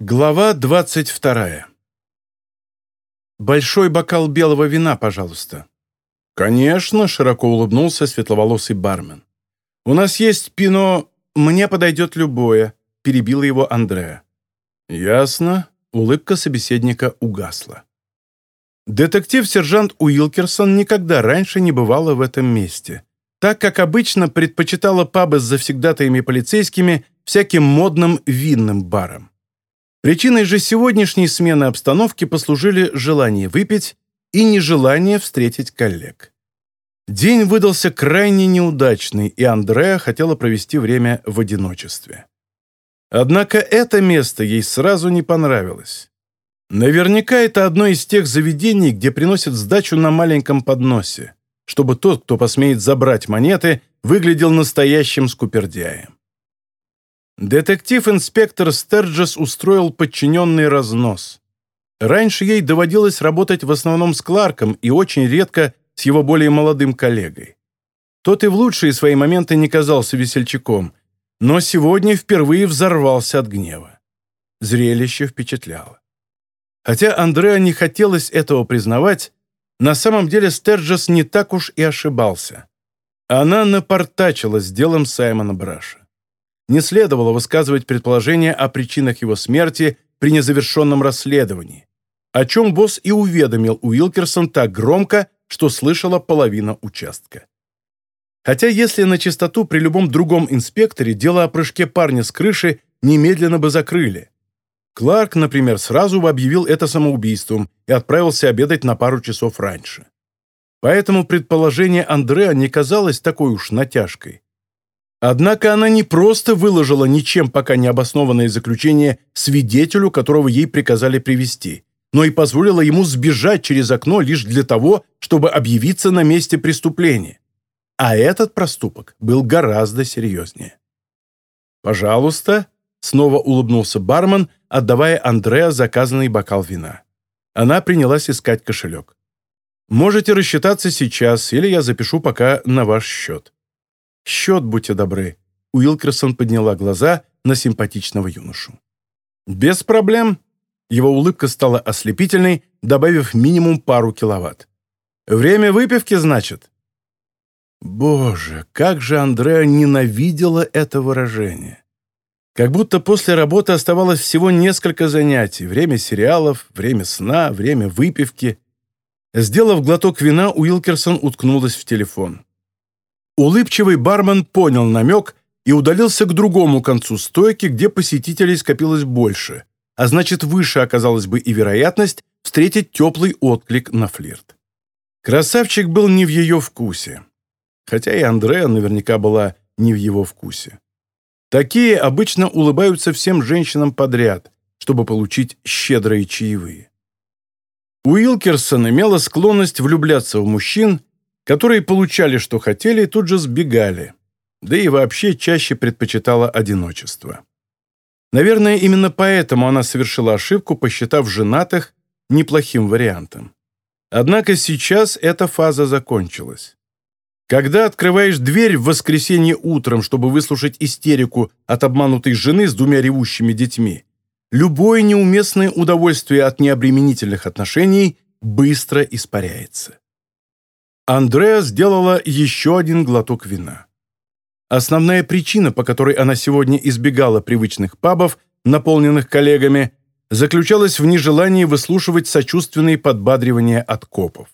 Глава двадцать вторая. «Большой бокал белого вина, пожалуйста». «Конечно», — широко улыбнулся светловолосый бармен. «У нас есть пино... Мне подойдет любое», — перебила его Андреа. «Ясно». Улыбка собеседника угасла. Детектив-сержант Уилкерсон никогда раньше не бывала в этом месте, так как обычно предпочитала пабы с завсегдатаями полицейскими всяким модным винным баром. Причиной же сегодняшней смены обстановки послужили желание выпить и нежелание встретить коллег. День выдался крайне неудачный, и Андреа хотела провести время в одиночестве. Однако это место ей сразу не понравилось. Наверняка это одно из тех заведений, где приносят сдачу на маленьком подносе, чтобы тот, кто посмеет забрать монеты, выглядел настоящим скупердяем. Детектив-инспектор Стерджес устроил подчиненный разнос. Раньше ей доводилось работать в основном с Кларком и очень редко с его более молодым коллегой. Тот и в лучшие свои моменты не казался весельчаком, но сегодня впервые взорвался от гнева. Зрелище впечатляло. Хотя Андреа не хотелось этого признавать, на самом деле Стерджес не так уж и ошибался. Она напортачила с делом Саймона Браша не следовало высказывать предположения о причинах его смерти при незавершенном расследовании, о чем босс и уведомил Уилкерсон так громко, что слышала половина участка. Хотя если на чистоту при любом другом инспекторе дело о прыжке парня с крыши немедленно бы закрыли. Кларк, например, сразу бы объявил это самоубийством и отправился обедать на пару часов раньше. Поэтому предположение Андреа не казалось такой уж натяжкой. Однако она не просто выложила ничем пока не обоснованное заключение свидетелю, которого ей приказали привести, но и позволила ему сбежать через окно лишь для того, чтобы объявиться на месте преступления. А этот проступок был гораздо серьезнее. «Пожалуйста», — снова улыбнулся бармен, отдавая Андреа заказанный бокал вина. Она принялась искать кошелек. «Можете рассчитаться сейчас, или я запишу пока на ваш счет». «Счет, будьте добры». Уилкерсон подняла глаза на симпатичного юношу. «Без проблем». Его улыбка стала ослепительной, добавив минимум пару киловатт. «Время выпивки, значит?» Боже, как же Андреа ненавидела это выражение. Как будто после работы оставалось всего несколько занятий. Время сериалов, время сна, время выпивки. Сделав глоток вина, Уилкерсон уткнулась в телефон. Улыбчивый бармен понял намек и удалился к другому концу стойки, где посетителей скопилось больше, а значит, выше оказалась бы и вероятность встретить теплый отклик на флирт. Красавчик был не в ее вкусе. Хотя и Андреа наверняка была не в его вкусе. Такие обычно улыбаются всем женщинам подряд, чтобы получить щедрые чаевые. Уилкерсон имела склонность влюбляться в мужчин которые получали, что хотели, и тут же сбегали, да и вообще чаще предпочитала одиночество. Наверное, именно поэтому она совершила ошибку, посчитав женатых неплохим вариантом. Однако сейчас эта фаза закончилась. Когда открываешь дверь в воскресенье утром, чтобы выслушать истерику от обманутой жены с двумя ревущими детьми, любое неуместное удовольствие от необременительных отношений быстро испаряется. Андреа сделала еще один глоток вина. Основная причина, по которой она сегодня избегала привычных пабов, наполненных коллегами, заключалась в нежелании выслушивать сочувственные подбадривания от копов.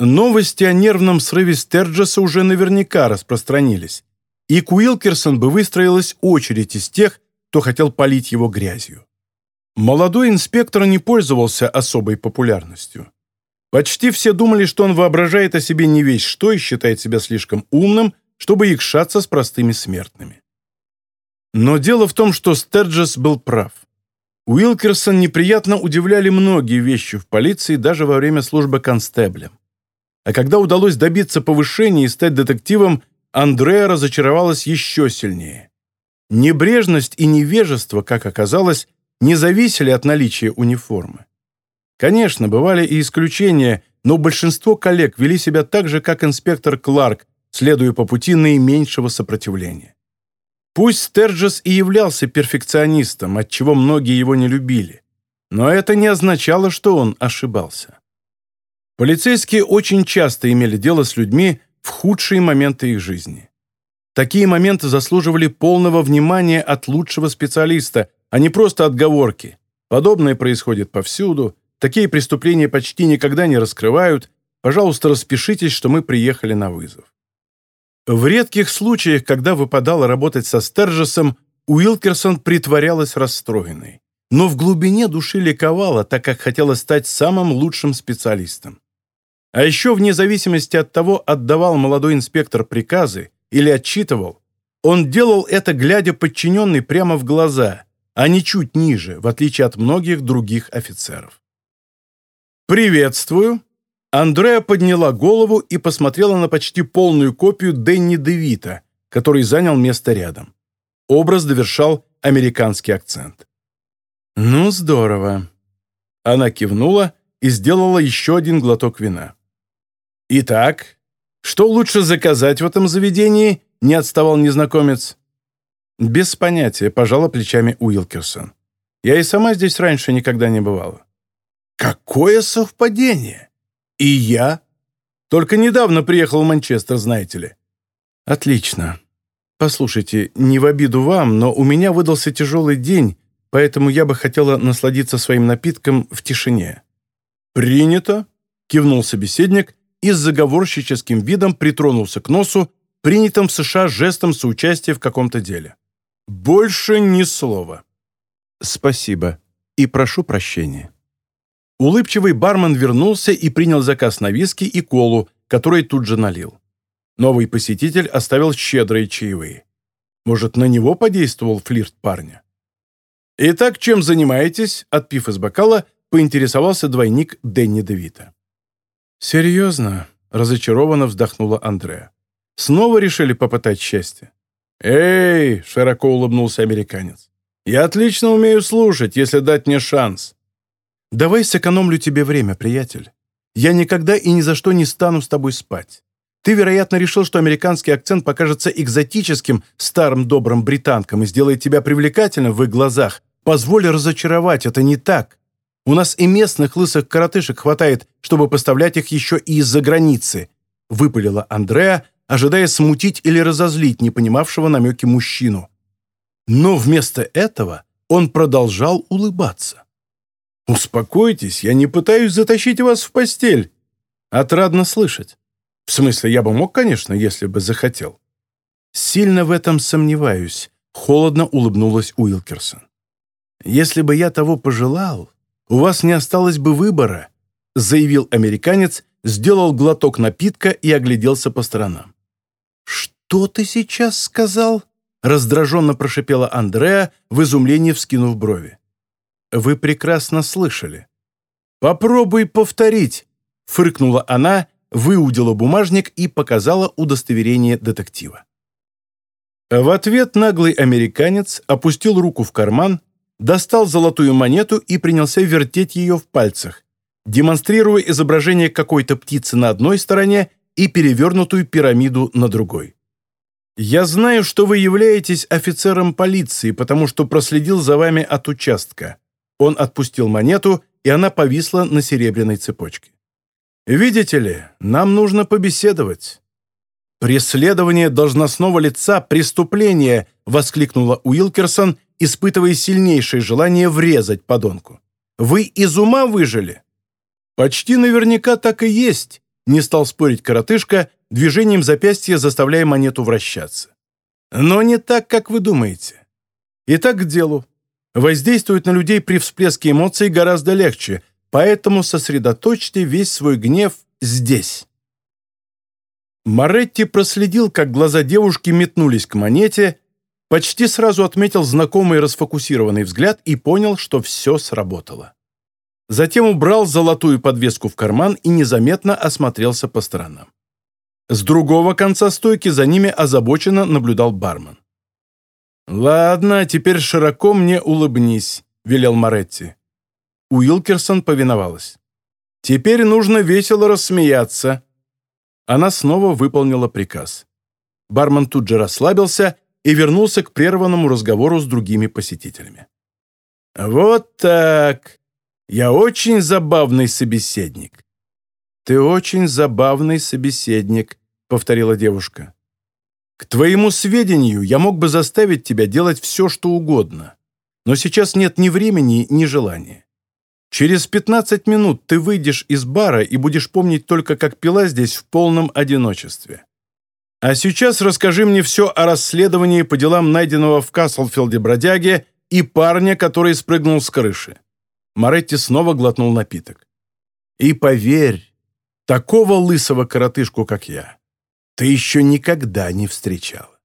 Новости о нервном срыве Стерджеса уже наверняка распространились, и к Уилкерсон бы выстроилась очередь из тех, кто хотел полить его грязью. Молодой инспектор не пользовался особой популярностью. Почти все думали, что он воображает о себе не весь что и считает себя слишком умным, чтобы якшаться с простыми смертными. Но дело в том, что Стерджес был прав. Уилкерсон неприятно удивляли многие вещи в полиции даже во время службы констеблем. А когда удалось добиться повышения и стать детективом, Андреа разочаровалась еще сильнее. Небрежность и невежество, как оказалось, не зависели от наличия униформы. Конечно, бывали и исключения, но большинство коллег вели себя так же, как инспектор Кларк, следуя по пути наименьшего сопротивления. Пусть Стерджес и являлся перфекционистом, отчего многие его не любили, но это не означало, что он ошибался. Полицейские очень часто имели дело с людьми в худшие моменты их жизни. Такие моменты заслуживали полного внимания от лучшего специалиста, а не просто отговорки. Подобное происходит повсюду, такие преступления почти никогда не раскрывают. Пожалуйста, распишитесь, что мы приехали на вызов. В редких случаях, когда выпадало работать со Стержесом, Уилкерсон притворялась расстроенной. Но в глубине души ликовала, так как хотела стать самым лучшим специалистом. А еще, вне зависимости от того, отдавал молодой инспектор приказы или отчитывал, он делал это, глядя подчиненный прямо в глаза, а не чуть ниже, в отличие от многих других офицеров. «Приветствую!» Андреа подняла голову и посмотрела на почти полную копию Дэнни Девита, который занял место рядом. Образ довершал американский акцент. «Ну, здорово!» Она кивнула и сделала еще один глоток вина. «Итак, что лучше заказать в этом заведении?» — не отставал незнакомец. «Без понятия», — пожала плечами Уилкерсон. «Я и сама здесь раньше никогда не бывала». «Какое совпадение! И я? Только недавно приехал в Манчестер, знаете ли». «Отлично. Послушайте, не в обиду вам, но у меня выдался тяжелый день, поэтому я бы хотела насладиться своим напитком в тишине». «Принято», — кивнул собеседник и с заговорщическим видом притронулся к носу, принятым в США жестом соучастия в каком-то деле. «Больше ни слова». «Спасибо и прошу прощения». Улыбчивый бармен вернулся и принял заказ на виски и колу, который тут же налил. Новый посетитель оставил щедрые чаевые. Может, на него подействовал флирт парня? «Итак, чем занимаетесь?» Отпив из бокала, поинтересовался двойник Дэнни Девита. «Серьезно?» — разочарованно вздохнула Андреа. «Снова решили попытать счастье?» «Эй!» — широко улыбнулся американец. «Я отлично умею слушать, если дать мне шанс». «Давай сэкономлю тебе время, приятель. Я никогда и ни за что не стану с тобой спать. Ты, вероятно, решил, что американский акцент покажется экзотическим старым добрым британкам и сделает тебя привлекательным в их глазах. Позволь разочаровать, это не так. У нас и местных лысых коротышек хватает, чтобы поставлять их еще и из-за границы», — выпалила Андреа, ожидая смутить или разозлить не понимавшего намеки мужчину. Но вместо этого он продолжал улыбаться. «Успокойтесь, я не пытаюсь затащить вас в постель. Отрадно слышать. В смысле, я бы мог, конечно, если бы захотел». «Сильно в этом сомневаюсь», — холодно улыбнулась Уилкерсон. «Если бы я того пожелал, у вас не осталось бы выбора», заявил американец, сделал глоток напитка и огляделся по сторонам. «Что ты сейчас сказал?» раздраженно прошипела Андреа, в изумлении вскинув брови. «Вы прекрасно слышали». «Попробуй повторить», — фыркнула она, выудила бумажник и показала удостоверение детектива. В ответ наглый американец опустил руку в карман достал золотую монету и принялся вертеть ее в пальцах, демонстрируя изображение какой-то птицы на одной стороне и перевернутую пирамиду на другой. «Я знаю, что вы являетесь офицером полиции, потому что проследил за вами от участка». Он отпустил монету, и она повисла на серебряной цепочке. «Видите ли, нам нужно побеседовать». «Преследование должностного лица – преступление!» – воскликнула Уилкерсон испытывая сильнейшее желание врезать подонку. «Вы из ума выжили?» «Почти наверняка так и есть», — не стал спорить коротышка, движением запястья заставляя монету вращаться. «Но не так, как вы думаете. Итак, к делу. Воздействовать на людей при всплеске эмоций гораздо легче, поэтому сосредоточьте весь свой гнев здесь». Моретти проследил, как глаза девушки метнулись к монете, почти сразу отметил знакомый расфокусированный взгляд и понял, что все сработало. Затем убрал золотую подвеску в карман и незаметно осмотрелся по сторонам. С другого конца стойки за ними озабоченно наблюдал бармен. «Ладно, теперь широко мне улыбнись», — велел Моретти. Уилкерсон повиновалась. «Теперь нужно весело рассмеяться». Она снова выполнила приказ. Бармен тут же расслабился и вернулся к прерванному разговору с другими посетителями. «Вот так. Я очень забавный собеседник». «Ты очень забавный собеседник», — повторила девушка. «К твоему сведению, я мог бы заставить тебя делать все, что угодно. Но сейчас нет ни времени, ни желания. Через 15 минут ты выйдешь из бара и будешь помнить только, как пила здесь в полном одиночестве. А сейчас расскажи мне все о расследовании по делам найденного в Каслфилде бродяги и парня, который спрыгнул с крыши». Моретти снова глотнул напиток. «И поверь, такого лысого коротышку, как я, ты еще никогда не встречал.